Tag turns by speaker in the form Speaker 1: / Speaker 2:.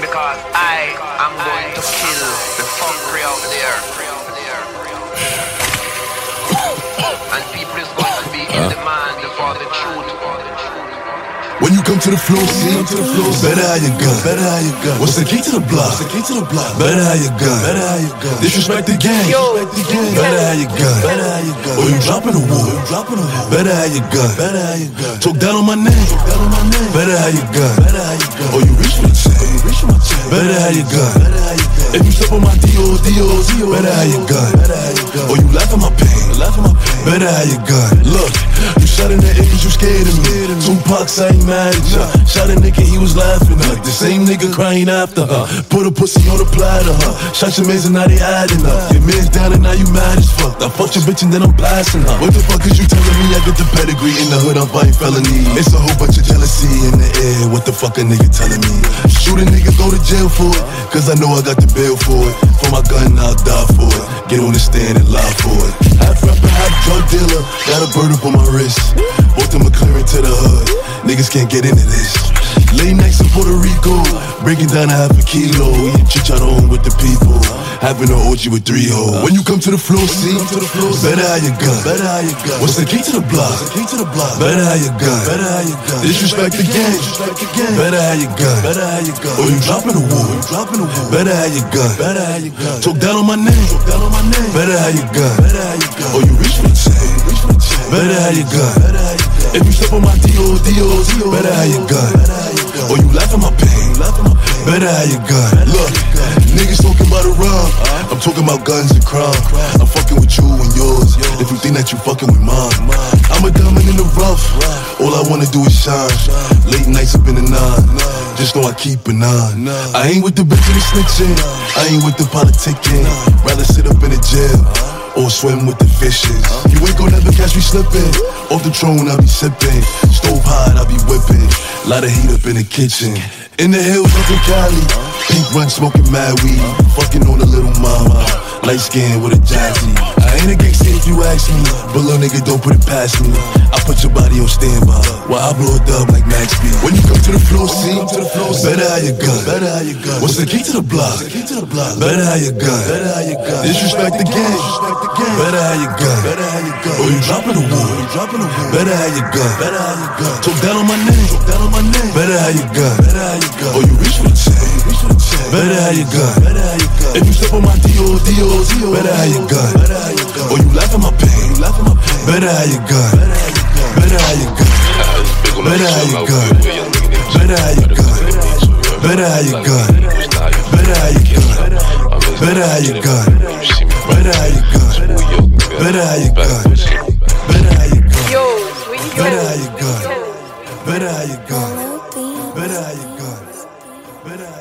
Speaker 1: because I am going to kill the fuckery out there.
Speaker 2: When you come to the floor, see, to the floor, better how you gun, better how you gun. What's the key to the block? What's the key to the block? Better how you gun, better how you gun. Disrespect the gang,
Speaker 3: Yo,
Speaker 2: disrespect the gang. Better how you gun, better how you gun. Or you dropping the you dropping the wall. Better how you gun, better how you gun. Talk down on my name, talk down on my name. Better how you gun, better how you gun. Or you reach for the chain, or you reach for my chain. Better how you gun, better how you gun. If you step on my DOs, DOs, better how you gun, better how you gun. Or you laugh at my pain, Better how you gun. Look, you shot in the 'cause you scared of me. Tupac, I ain't mad at ya. Shot a nigga, he was laughing at The same nigga crying after her. Put a pussy on the platter, her. Shot your mans and now they adding up. Your man's down and now you mad as fuck. I fucked your bitch and then I'm blasting her. What the fuck is you telling me? I get the pedigree in the hood, I'm fighting felony. It's a whole bunch of jealousy in the air. What the fuck a nigga telling me? Shoot a nigga, go to jail for it. Cause I know I got the bail for it. My gun, I'll die for it. Get on the stand and lie for it. Half rapper, half drug dealer. Got a bird up on my wrist. Bought the McLaren to the hood. Niggas can't get into this. Late nights in Puerto Rico, breaking down a half a kilo. Eating chicharron with the people, having an orgy with three hoes. When you come to the floor, see, better how you gun. Better how you gun. What's the key to the block? Key to the block? Better how you gun. Better how you gun. Disrespect the gang. Better how you gun. Better how you gun. Or you dropping the. You dropping the wall. Better how you gun. Better how you gun. Talk down on my name. Talk down on my name. Better how you gun. Better how you gun. Or you reach for the chain. Reach for the chain. Better how you gun. Better how you gun. If you step on my DOs, DOs, better how you gun. Or you laugh at my pain. Better how you gun. Look, niggas talking about a rub. I'm talking about guns and crime. I'm fucking with you and yours. If you think that you fucking with mine, I'm a diamond in the rough. All I wanna do is shine. Late nights up in the nine. Just know I keep an eye. I ain't with the bitch and the snitching. I ain't with the politicking. Rather sit up in the jail or swim with the fishes. You ain't gon' never catch me slipping. Off the throne, I be sipping. Stove hot, I be whipping. Lot of heat up in the kitchen. In the hills up in Cali. Pink run smoking mad weed. Fucking on a little mama. Light skin with a jazzy. I ain't a if you ask me. But little nigga, don't put it past me. I put your body on standby. While I blow it up like Max B. When you come to the floor, see? Better how you gun. Better how you gun. What's the key to the block? Better how you gun. Better how you gun. Disrespect the game. Better how you gun. Better how you gun. Or you dropping the wall. Better how you gun. Better how you gun. Talk down on my name. Talk down on my name. Better how you gun. Better how you gun. Better how you gun. Better how you gun. If you step on my DOs, DOs, better how you gun. Better how you gun. Or you laugh at my pain. You laugh at my pain. Better how you gun. Better how you gun. Better how you gun. Better how you gun. Better how you gun. Better how you gun. Better how you gun. Better how you gun. Better how you gun. Better how you gun.
Speaker 3: Yo, Sweetie
Speaker 2: Better how
Speaker 3: Kelly.
Speaker 2: you gun. Better how you gun. Better how you gun. Better how you